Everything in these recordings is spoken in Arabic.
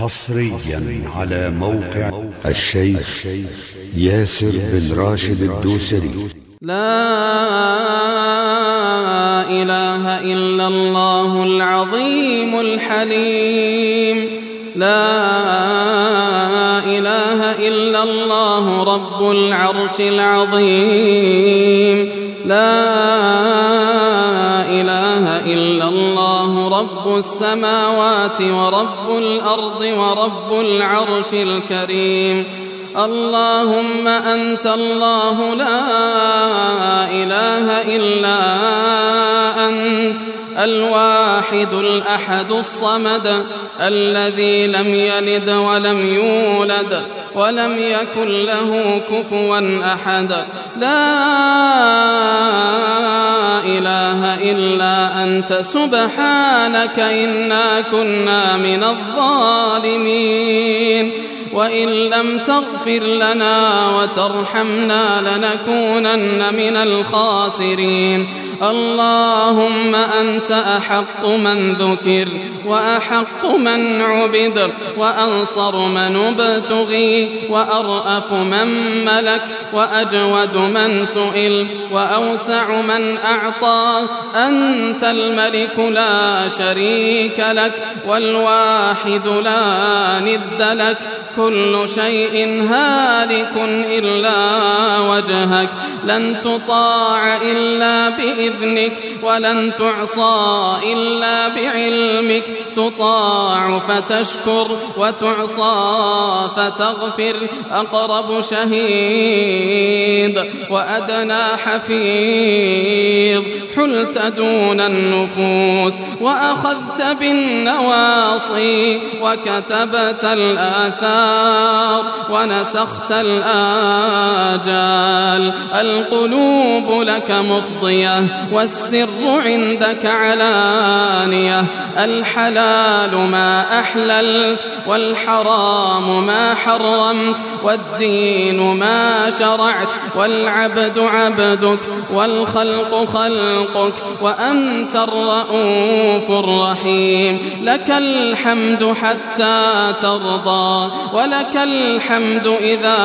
حصريا على موقع الشيخ ياسر بن راشد الدوسري. لا إله إلا الله العظيم الحليم. لا إله إلا الله رب العرش العظيم. لا إله إلا الله رب السماوات ورب الأرض ورب العرش الكريم. اللهم أنت الله لا إله إلا أنت. الواحد الأحد الصمد الذي لم يلد ولم يولد ولم يكن له كفوا أحد. لا إله إلا أنت. سبحانك إنا كنا من الظالمين. وإن لم تغفر لنا وترحمنا لنكونن من الخاسرين. اللهم أنت أحق من ذكر وأحق من عبد وأنصر من ابتغي وأرأف من ملك وأجود من سئل وأوسع من أعطى. أنت الملك لا شريك لك والواحد لا ند لك. كل شيء هالك إلا وجهك. لن تطاع إلا بإذنك ولن تعصى إلا بعلمك. تطاع فتشكر وتعصى فتغفر أقرب شهيد وأدنى حفيظ. حلت دون النفوس وأخذت بالنواصي وكتبت الآثار ونسخت الآجال. القلوب لك مفضية والسر عندك علانية. الحلال ما أحللت والحرام ما حرمت والدين ما شرعت والعبد عبدك والخلق خلقك وأنت الرؤوف الرحيم. لك الحمد حتى ترضى ولك الحمد إذا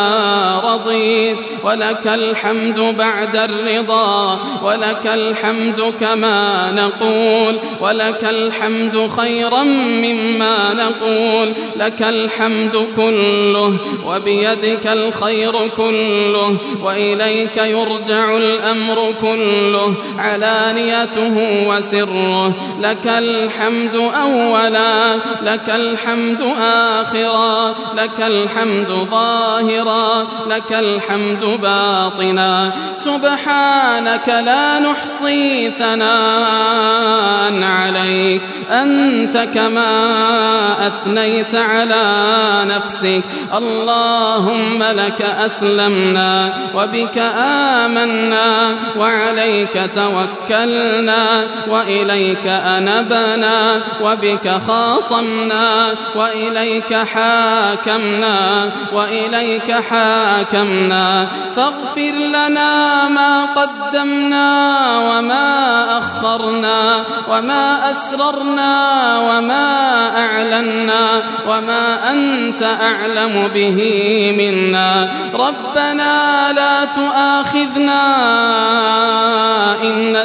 رضيت ولك الحمد بعد الرضا ولك الحمد كما نقول ولك الحمد خيرا مما نقول لك الحمد كله وبيدك الخير كله وإليك يرجع الأمر كله علانيته وسره لك الحمد أولا لك الحمد آخرا لك الحمد ظاهرا لك الحمد باطنا. سبحانك لا نحصي ثناء عليك أنت كما أثنيت على نفسك. اللهم لك أسلمنا وبك آمنا وعليك توكلنا. وإليك أنبنا وبك خاصمنا وإليك حاكمنا وإليك حاكمنا فاغفر لنا ما قدمنا وما أخرنا وما أسررنا وما أعلنا وما أنت أعلم به منا ربنا لا تؤاخذنا إن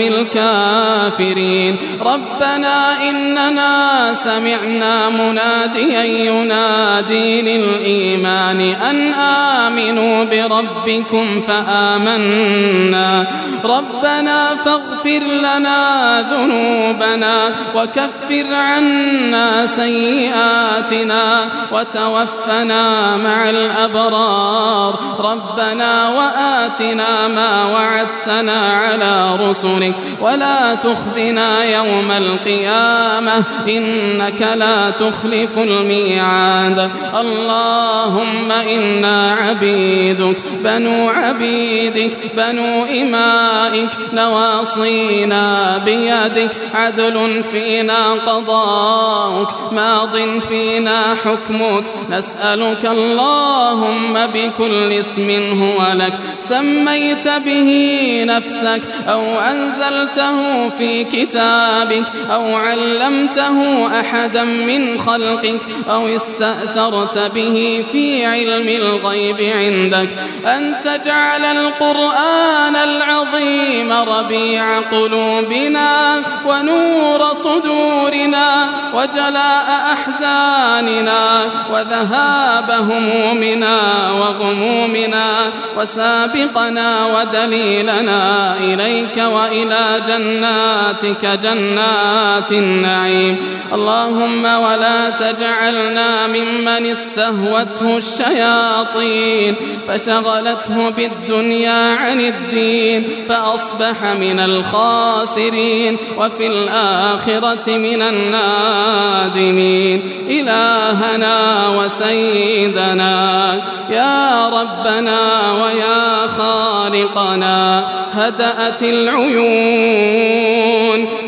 الكافرين. ربنا إننا سمعنا مناديا ينادي للإيمان أن آمنوا بربكم فآمنا. ربنا فاغفر لنا ذنوبنا وكفر عنا سيئاتنا وتوفنا مع الأبرار. ربنا وآتنا ما وعدتنا على رسلك ولا تخزنا يوم القيامة إنك لا تخلف الميعاد. اللهم إنا عبيدك بنو عبيدك بنو إمائك نواصينا بيدك. عدل فينا قضاؤك ماض فينا حكمك. نسألك اللهم بكل اسم هو لك. سميت به نفسك أو أنزلته في كتابك أو علمته أحدا من خلقك أو استأثرت به في علم الغيب عندك أن تجعل القرآن العظيم ربيع قلوبنا ونور صدورنا وجلاء أحزاننا وذهاب همومنا وغمومنا وسابقنا ودليلنا إليك وإلى جناتك جنات النعيم. اللهم ولا تجعلنا ممن استهوته الشياطين. فشغلته بالدنيا عن الدين. فأصبح من الخاسرين. وفي الآخرة من النادمين. إلهنا وسيدنا. يا ربنا ويا خالقنا. هدأت العيون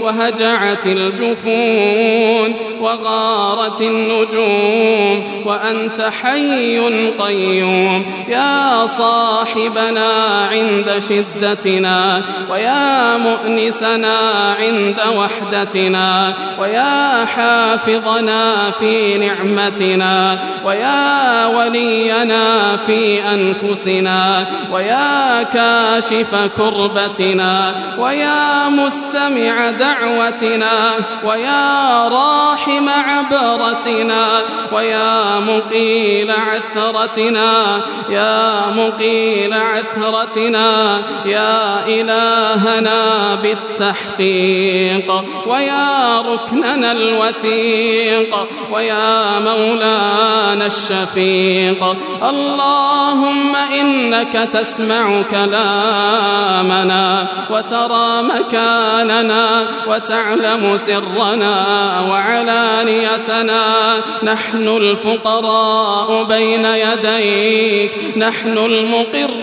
وهجعت الجفون وغارت النجوم وأنت حي قيوم. يا صاحبنا عند شدتنا ويا مؤنسنا عند وحدتنا ويا حافظنا في نعمتنا ويا ولينا في أنفسنا ويا كاشف كربتنا ويا مستمع دعوتنا ويا راحم عبرتنا ويا مقيل عثرتنا يا مقيل عثرتنا يا إلهنا بالتحقيق ويا ركننا الوثيق ويا مولانا الشفيق اللهم إنك تسمع كلامنا وترى مكاننا وتعلم سرنا وعلانيتنا. نحن الفقراء بين يديك نحن المقرون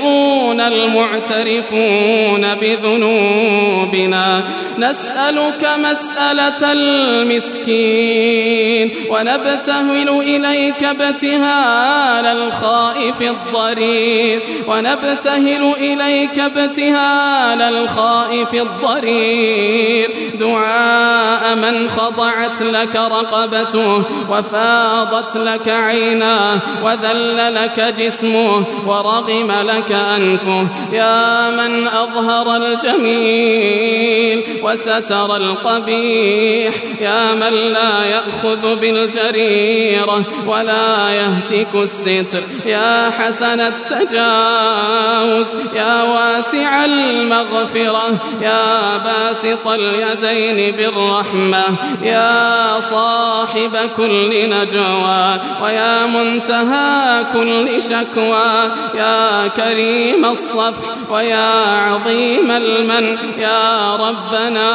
المعترفون بذنوبنا. نسألك مسألة المسكين ونبتهل إليك ابتهال الخائف الضرير ونبتهل إليك ابتهال الخائف الضرير. دعاء من خضعت لك رقبته وفاضت لك عيناه وذل لك جسمه ورغم لك أنفه. يا من أظهر الجميل وستر القبيح يا من لا يأخذ بالجريرة ولا يهتك الستر يا حسن التجاوز يا واسع المغفرة يا باسط اليدين بالرحمة يا صاحب كل نجوى ويا منتهى كل شكوى يا كريم الصف ويا عظيم المن يا ربنا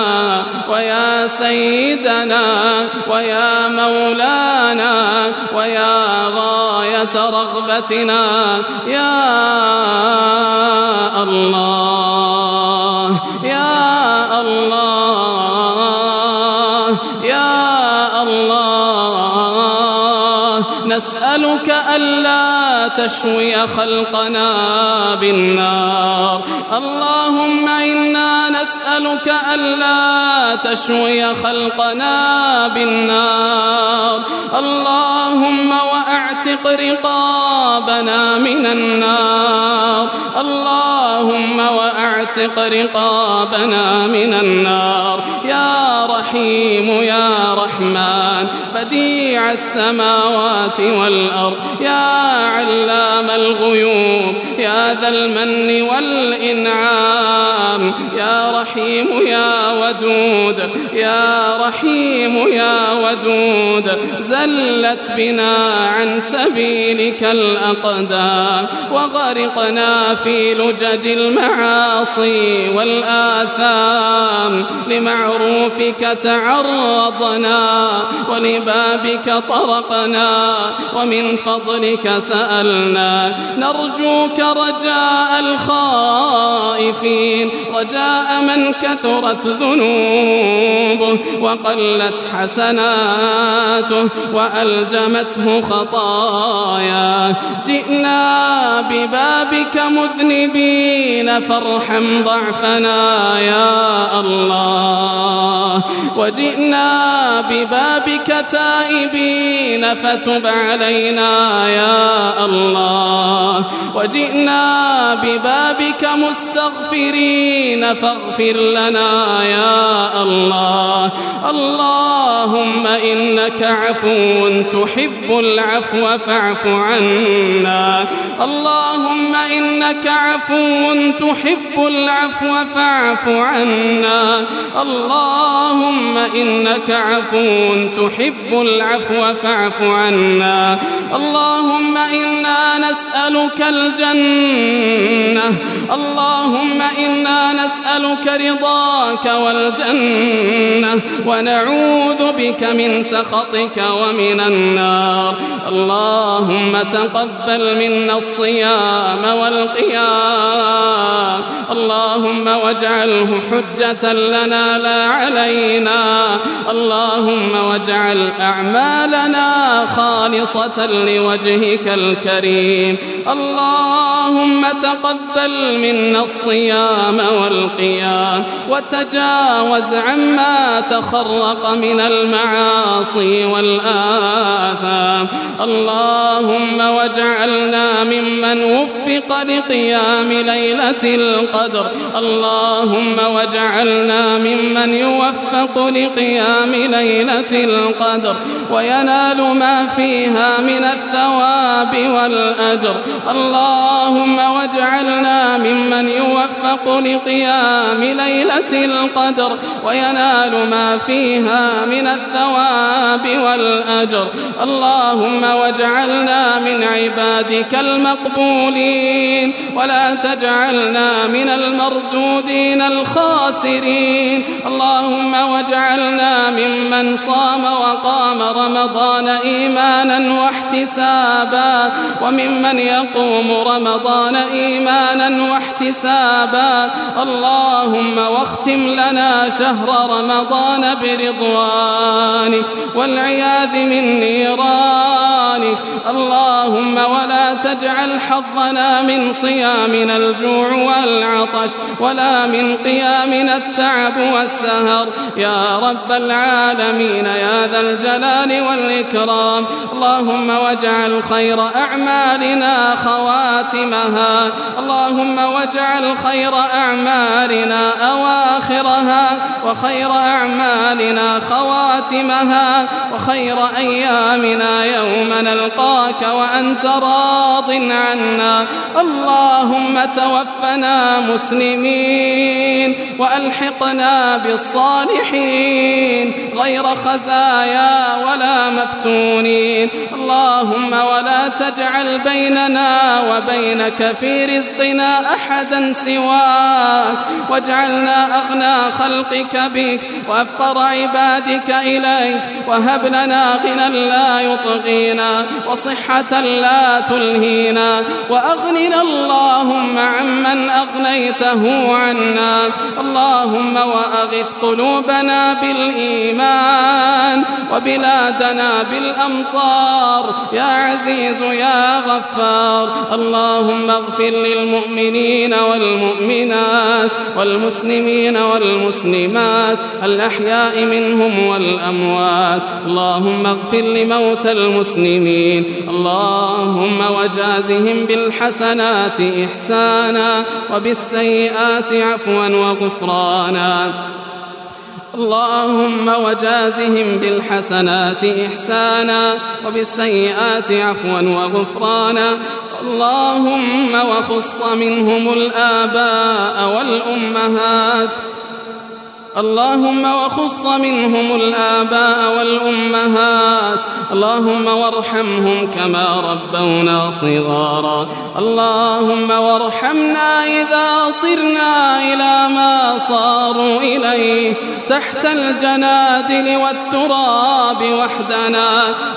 ويا سيدنا ويا مولانا ويا غاية رغبتنا. يا الله. تشوي خلقنا بالنار. اللهم إنا نسألك ألا تشوي خلقنا بالنار. اللهم وأعتق رقابنا من النار. اللهم وأعتق رقابنا من النار. يا رحيم يا السماوات والأرض. يا علام الغيوب يا ذا المن والإنعام يا رحيم يا ودود. يا رحيم يا ودود زلت بنا عن سبيلك الأقدام وغرقنا في لجج المعاصي والآثام. لمعروفك تعرضنا ولبابك طرقنا ومن فضلك سألنا. نرجوك رجاء الخائفين رجاء من كثرت ذنوبه وقلت حسناته وألجمته خطاياه جئنا ببابك مذنبين فارحم ضعفنا يا الله. وجئنا ببابك تائبين فتب علينا يا الله. وجئنا ببابك مستغفرين فاغفر لنا يا الله. اللهم إنك عفو تحب العفو فاعف عنا. اللهم إنك عفو تحب العفو فاعف عنا. اللهم إنك عفو تحب العفو فاعف عنا. اللهم إنا نسألك الجنة. اللهم إنا نسألك رضاك والجنة ونعوذ بك من سخطك ومن النار. اللهم تقبل منا الصيام والقيام. اللهم واجعله حجة لنا لا علينا. اللهم واجعل أعمالنا خالصة لوجهك الكريم. اللهم تقبل منا الصيام والقيام وتجاوز عما تخرق من المعاصي والآثام. اللهم واجعلنا ممن وفق لقيام ليلة القدر. اللهم واجعلنا ممن يوفق لقيام ليلة القدر وينال ما فيها من الثواب والأجر. اللهم واجعلنا ممن يوفق لقيام ليلة القدر وينال ما فيها من الثواب والأجر. اللهم واجعلنا من عبادك المقبولين ولا تجعلنا من المردودين الخاسرين. اللهم واجعلنا ممن صام وقام رمضان إيمانا واحتسابا. وممن يقوم رمضان إيمانا واحتسابا. اللهم واختم لنا شهر رمضان برضوانك والعياذ من نيرانك اللهم ولا تجعل حظنا من صيامنا الجوع والعطش. ولا من قيامنا التعب والسهر. يا رب العالمين يا ذا الجلال والإكرام اللهم واجعل خير أعمالنا خواتمها اللهم واجعل خير أعمالنا أواخرها وخير أعمالنا خواتمها وخير أيامنا يوم نلقاك وأنت راض عنا. اللهم توفنا مسلمين وألحقنا بالصالحين غير خزايا ولا مفتونين اللهم ولا تجعل بيننا وبينك في رزقنا أحدا سواك واجعلنا أغنى خلقك بك وأفقر عبادك إليك وهب لنا غنى لا يطغينا وصحة لا تلهينا وأغننا اللهم عمن أغنيته عنا. اللهم وأغث قلوبنا بالإيمان وبلادنا بالأمطار. يا عزيز يا غفار. اللهم اغفر للمؤمنين والمؤمنات والمسلمين والمسلمات الأحياء منهم والأموات. اللهم اغفر لموتى المسلمين. اللهم وجازهم بالحسنات إحسانا. وبالسيئات عفوا وغفرانا. اللهم وجازهم بالحسنات إحسانا وبالسيئات عفوا وغفرانا. اللهم وخص منهم الآباء والأمهات اللهم وخص منهم الآباء والأمهات. اللهم وارحمهم كما ربونا صغارا. اللهم وارحمنا إذا صرنا إلى ما صاروا إليه. تحت الجنادل والتراب وحدنا.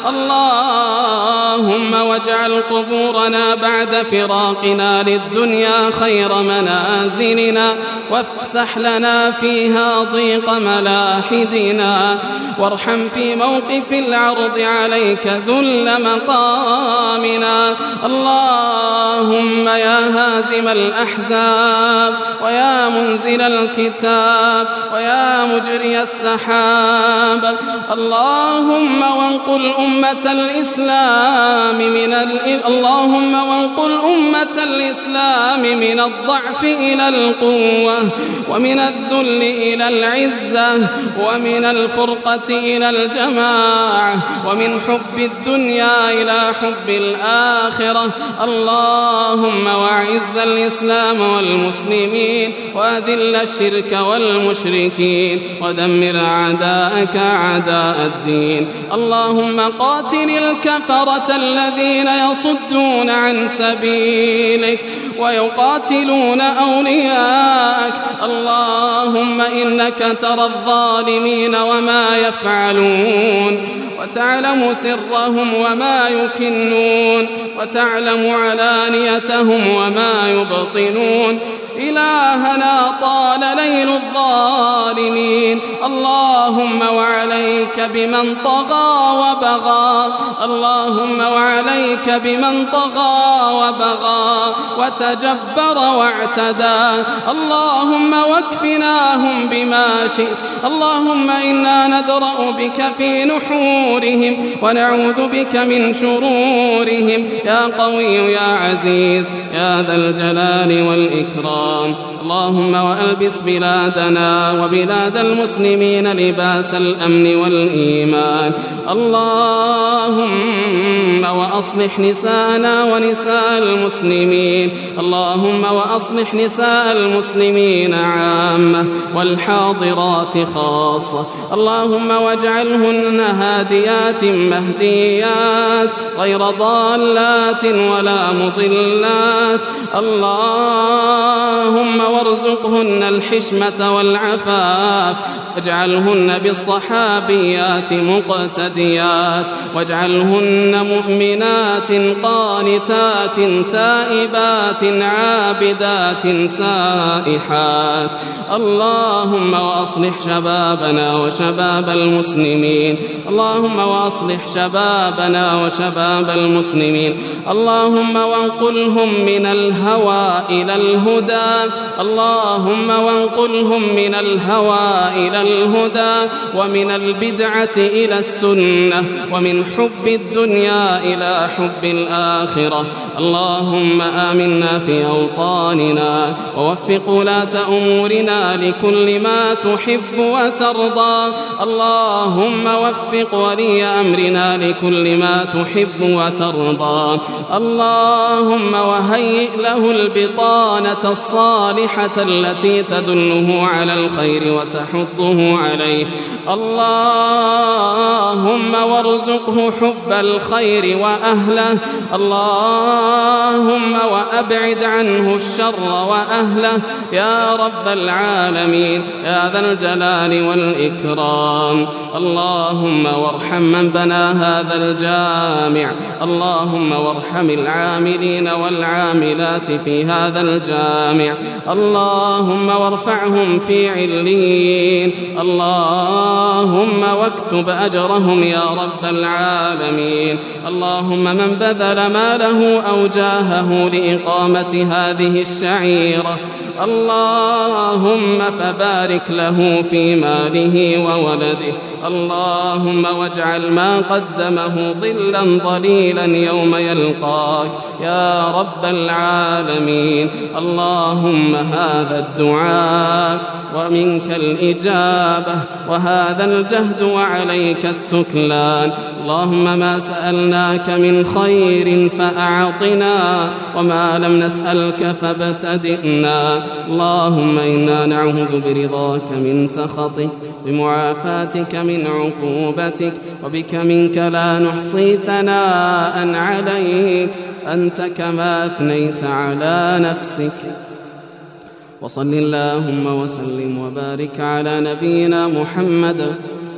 اللهم واجعل قبورنا بعد فراقنا للدنيا خير منازلنا. وافسح لنا فيها ضيق ملاحدنا. وارحم في موقف العرض عليك ذل مقامنا. اللهم يا هازم الأحزاب ويا منزل الكتاب ويا مجري السحاب. اللهم وانقل أمة الإسلام من ال... اللهم وانقل أمة الإسلام من الضعف إلى القوة ومن الذل إلى العزة ومن الفرقة إلى الجماعة ومن حب الدنيا إلى حب الآخرة. اللهم وعز الإسلام والمسلمين وأذل الشرك والمشركين ودمر أعداءك أعداء الدين. اللهم قاتل الكفرة الذين يصدون عن سبيلك ويقاتلون أولياءك. اللهم إنك ترى الظالمين وما يفعلون وتعلم سرهم وما يكنون وتعلم علانيتهم وما يبطنون إلهنا طال ليل الظالمين اللهم وعليك بمن طغى وبغى. اللهم وعليك بمن طغى وبغى. وتجبر واعتدى. اللهم واكفناهم بما شئت. اللهم إنا ندرأ بك في نحورهم ونعوذ بك من شرورهم. يا قوي يا عزيز يا ذا الجلال والإكرام. اللهم وألبس بلادنا وبلاد المسلمين لباس الأمن والإيمان. اللهم وأصلح نساءنا ونساء المسلمين. اللهم وأصلح نساء المسلمين عامة والحاضرات خاصة. اللهم واجعلهن هاديات مهديات غير ضالات ولا مضلات. اللهم وارزقهن الحشمة والعفاف. واجعلهن بالصحابيات مقتديات واجعلهن مؤمنات قانتات تائبات عابدات سائحات. اللهم وأصلح شبابنا وشباب المسلمين. اللهم وأصلح شبابنا وشباب المسلمين. اللهم وانقلهم من الهوى إلى الهدى. اللهم وانقلهم من الهوى إلى الهدى ومن البدعة إلى السنة ومن حب الدنيا إلى حب الآخرة. اللهم آمنا في أوطاننا ووفق ولاة أمورنا لكل ما تحب وترضى. اللهم وفق ولي أمرنا لكل ما تحب وترضى. اللهم وهيئ له البطانة الصالحة التي تدله على الخير وتحضه عليه. اللهم وارزقه حب الخير وأهله. اللهم وأبعد عنه الشر وأهله. يا رب العالمين يا ذا الجلال والإكرام. اللهم وارحم من بنى هذا الجامع. اللهم وارحم العاملين والعاملات في هذا الجامع. اللهم وارفعهم في علين اللهم واكتب أجرهم يا رب العالمين. اللهم من بذل ماله أو جاهه لإقامة هذه الشعيرة. اللهم فبارك له في ماله وولده. اللهم واجعل ما قدمه ظلا ظليلا يوم يلقاك. يا رب العالمين. اللهم هذا الدعاء ومنك الإجابة وهذا الجهد وعليك التكلان. اللهم ما سألناك من خير فأعطنا وما لم نسألك فابتدئنا. اللهم إنا نعوذ برضاك من سخطك بمعافاتك من عقوبتك وبك منك لا نحصي ثناء عليك أنت كما أثنيت على نفسك. وصل اللهم وسلم وبارك على نبينا محمد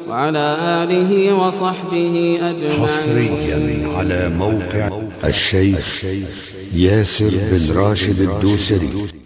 وعلى آله وصحبه أجمعين. حصريا على موقع الشيخ ياسر بن راشد الدوسري.